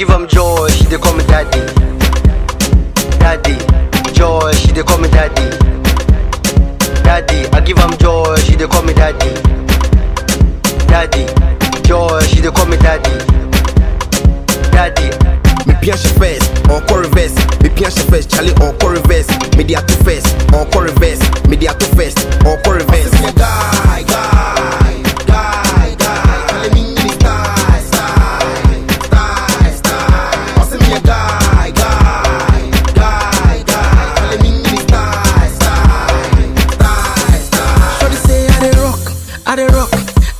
give am joy, she dey call me daddy. Daddy, joy, she dey call me daddy. Daddy, I give am joy, she dey call me daddy. Daddy, joy, she dey call me daddy. Daddy, Me pia she first, encore reverse. Me pia she first, Charlie encore reverse. Me dia to first, encore reverse. Me dia to first, encore reverse. I dey rock,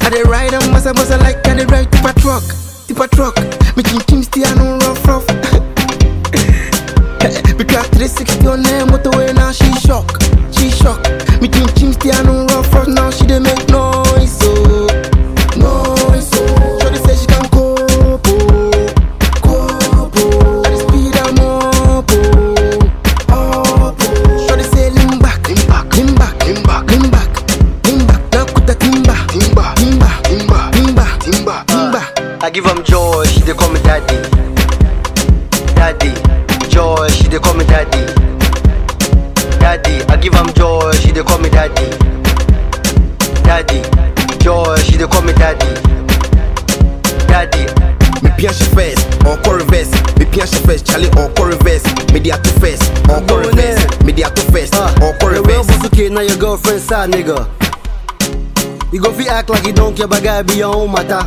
I dey ride on massa massa like I dey ride tip a truck, tip a truck. Me chim chim still no rough rough. I give am joy, she dey call me daddy. Daddy, joy, she dey call me daddy. Daddy, I give am joy, she dey call me daddy. Daddy, joy, she dey call me daddy. Daddy, Me pia she first, encore reverse. Me pia she first, Charlie encore reverse. Me dia to first, encore reverse. in. Me dia to first, encore the real reverse. Bosuke, now your girlfriend side nigga. You go fi act like you don't care, but guy be your own matter.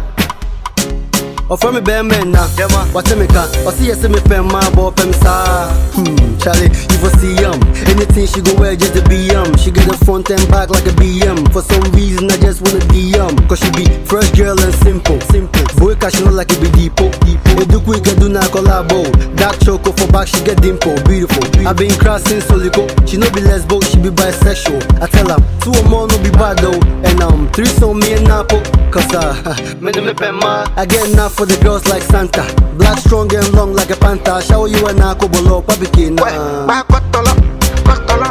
Or from me bad man now. Yeah, man. What me can? Or see see me pen my boy pen sa. Hmm, Charlie, you for see um. Anything she go wear just be um. She get the front and back like a BM. For some reason I just wanna DM. Cause she be fresh girl and simple. Simple. Boy cash not like it be deepo. Deepo. Edu quick and do na collabo. Dark choco for back she get dimple. Beautiful. I been crossing Solico. She no be lesbo, she be bisexual. I tell her two or more no be bad though. And um three so me and Napo. Cause uh me do me. I get enough for the girls like Santa. Black strong and long like a panther. Shower you and Nako below Pabikina. Ba kotolo, kotolo.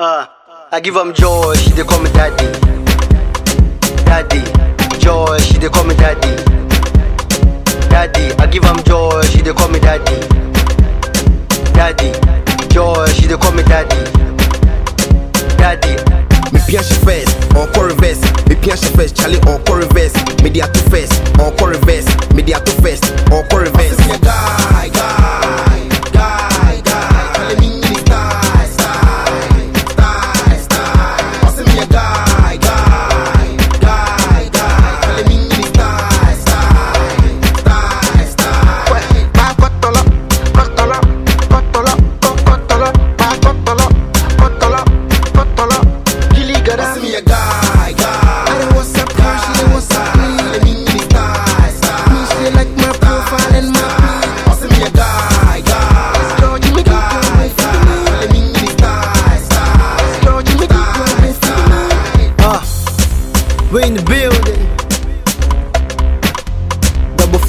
Uh, I give am joy, she dey call me daddy. Daddy, joy, she dey call me daddy. Daddy, I give am joy, she dey call me. Daddy, daddy. Daddy, Me pia she first, encore reverse. Me pia she first, Charlie encore reverse. Me dia to first, encore reverse. Me dia to first, encore reverse.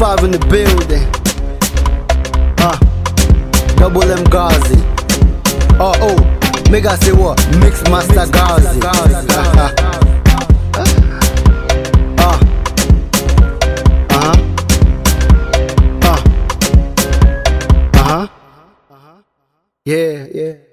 Five in the building. Uh, double M Gazi. Oh, oh, I say what? Mix Master Gazi. Uh, uh, uh-huh. Uh, uh-huh. Yeah, yeah.